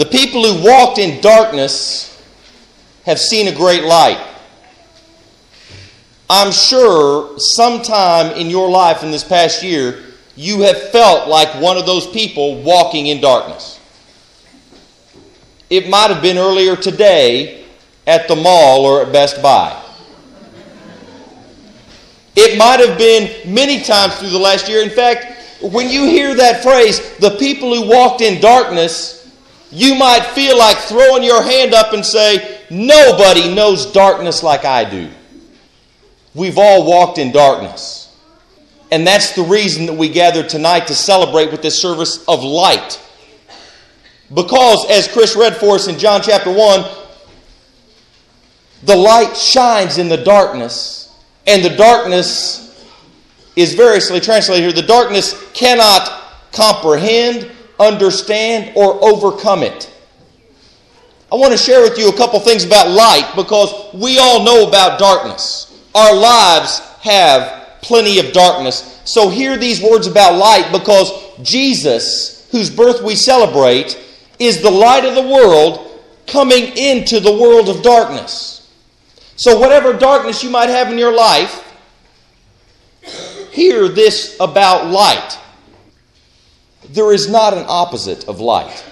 The people who walked in darkness have seen a great light. I'm sure sometime in your life in this past year, you have felt like one of those people walking in darkness. It might have been earlier today at the mall or at Best Buy. It might have been many times through the last year. In fact, when you hear that phrase, the people who walked in darkness, you might feel like throwing your hand up and say, Nobody knows darkness like I do. We've all walked in darkness. And that's the reason that we gather tonight to celebrate with this service of light. Because, as Chris read for us in John chapter 1, the light shines in the darkness, and the darkness is variously translated here. The darkness cannot comprehend, understand, or overcome it. I want to share with you a couple things about light because we all know about darkness. Our lives have plenty of darkness. So hear these words about light because Jesus, whose birth we celebrate, is the light of the world coming into the world of darkness. So, whatever darkness you might have in your life, hear this about light. There is not an opposite of light.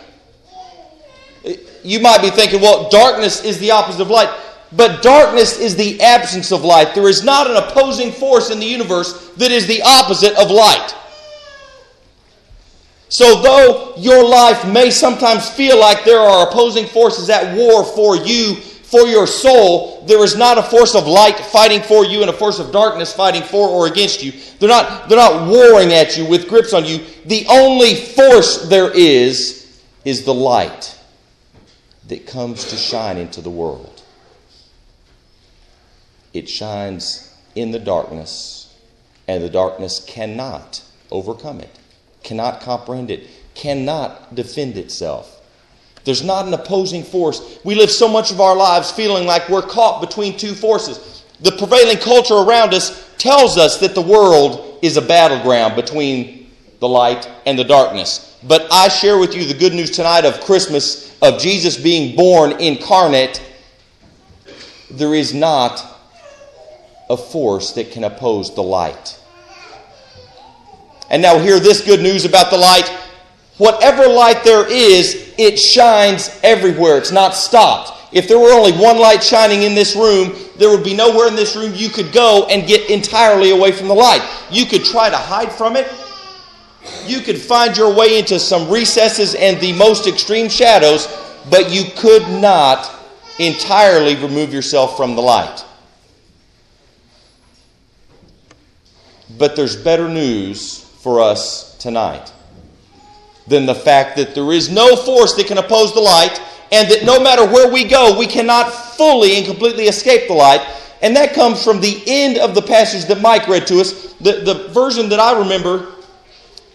You might be thinking, well, darkness is the opposite of light. But darkness is the absence of light. There is not an opposing force in the universe that is the opposite of light. So, though your life may sometimes feel like there are opposing forces at war for you, for your soul, there is not a force of light fighting for you and a force of darkness fighting for or against you. They're not, they're not warring at you with grips on you. The only force there is is the light that comes to shine into the world it shines in the darkness, and the darkness cannot overcome it, cannot comprehend it, cannot defend itself. There's not an opposing force. We live so much of our lives feeling like we're caught between two forces. The prevailing culture around us tells us that the world is a battleground between the light and the darkness. But I share with you the good news tonight of Christmas, of Jesus being born incarnate. There is not a force that can oppose the light. And now, hear this good news about the light. Whatever light there is, it shines everywhere. It's not stopped. If there were only one light shining in this room, there would be nowhere in this room you could go and get entirely away from the light. You could try to hide from it. You could find your way into some recesses and the most extreme shadows, but you could not entirely remove yourself from the light. But there's better news for us tonight than the fact that there is no force that can oppose the light, and that no matter where we go, we cannot fully and completely escape the light. And that comes from the end of the passage that Mike read to us. The, the version that I remember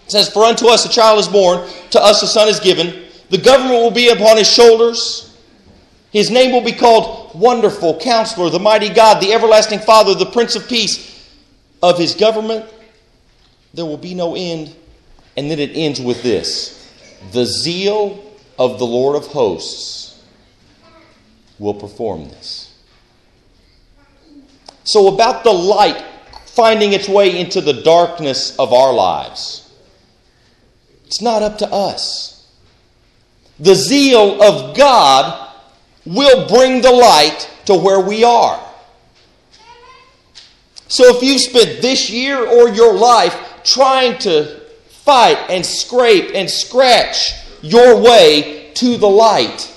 says, For unto us a child is born, to us a son is given. The government will be upon his shoulders. His name will be called Wonderful, Counselor, the Mighty God, the Everlasting Father, the Prince of Peace of his government, there will be no end. And then it ends with this the zeal of the Lord of hosts will perform this. So, about the light finding its way into the darkness of our lives, it's not up to us. The zeal of God will bring the light to where we are. So if you've spent this year or your life trying to fight and scrape and scratch your way to the light,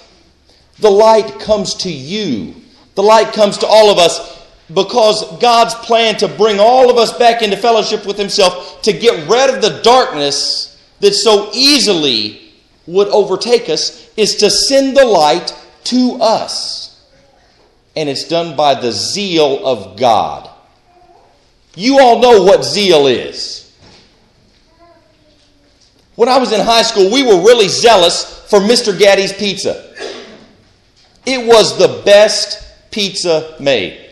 the light comes to you. The light comes to all of us because God's plan to bring all of us back into fellowship with Himself, to get rid of the darkness that so easily would overtake us, is to send the light to us. And it's done by the zeal of God. You all know what zeal is. When I was in high school, we were really zealous for Mr. Gatti's pizza. It was the best pizza made.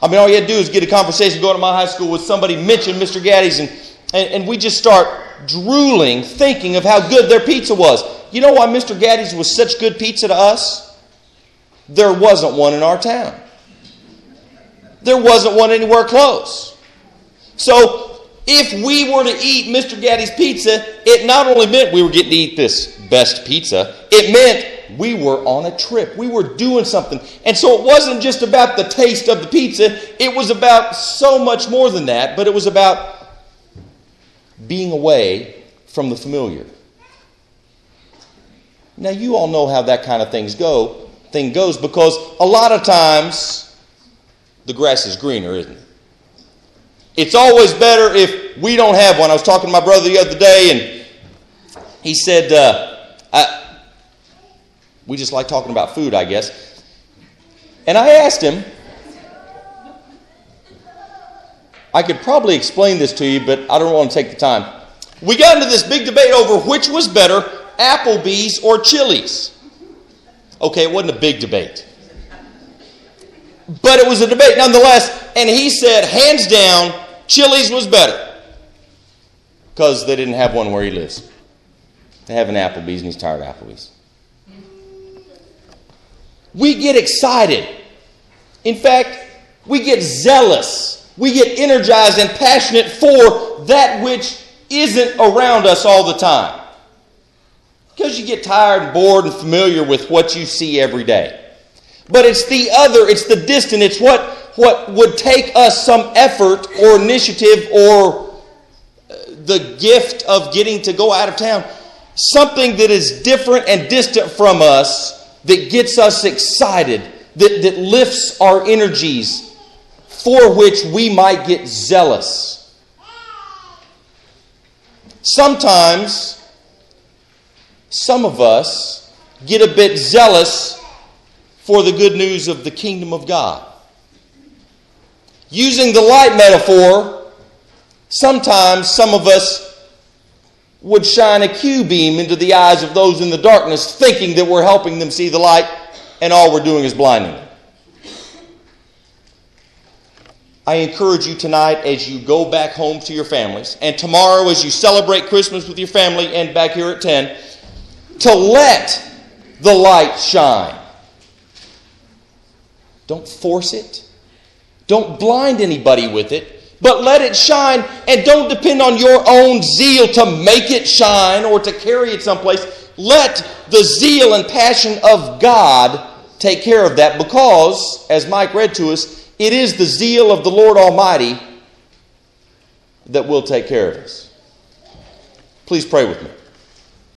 I mean, all you had to do is get a conversation going to my high school with somebody mention Mr. Gatti's, and, and, and we just start drooling, thinking of how good their pizza was. You know why Mr. Gatti's was such good pizza to us? There wasn't one in our town. There wasn't one anywhere close. So, if we were to eat Mr. Gatti's pizza, it not only meant we were getting to eat this best pizza, it meant we were on a trip. We were doing something. And so it wasn't just about the taste of the pizza, it was about so much more than that, but it was about being away from the familiar. Now you all know how that kind of things go, thing goes because a lot of times the grass is greener, isn't it? It's always better if we don't have one. I was talking to my brother the other day, and he said, uh, I, We just like talking about food, I guess. And I asked him, I could probably explain this to you, but I don't want to take the time. We got into this big debate over which was better, Applebee's or Chili's. Okay, it wasn't a big debate. But it was a debate nonetheless, and he said, hands down, Chili's was better. Because they didn't have one where he lives. They have an Applebee's, and he's tired of Applebee's. We get excited. In fact, we get zealous. We get energized and passionate for that which isn't around us all the time. Because you get tired and bored and familiar with what you see every day. But it's the other, it's the distant, it's what, what would take us some effort or initiative or uh, the gift of getting to go out of town. Something that is different and distant from us that gets us excited, that, that lifts our energies, for which we might get zealous. Sometimes, some of us get a bit zealous for the good news of the kingdom of God. Using the light metaphor, sometimes some of us would shine a Q beam into the eyes of those in the darkness, thinking that we're helping them see the light, and all we're doing is blinding them. I encourage you tonight as you go back home to your families, and tomorrow as you celebrate Christmas with your family and back here at 10, to let the light shine. Don't force it. Don't blind anybody with it, but let it shine and don't depend on your own zeal to make it shine or to carry it someplace. Let the zeal and passion of God take care of that because, as Mike read to us, it is the zeal of the Lord Almighty that will take care of us. Please pray with me.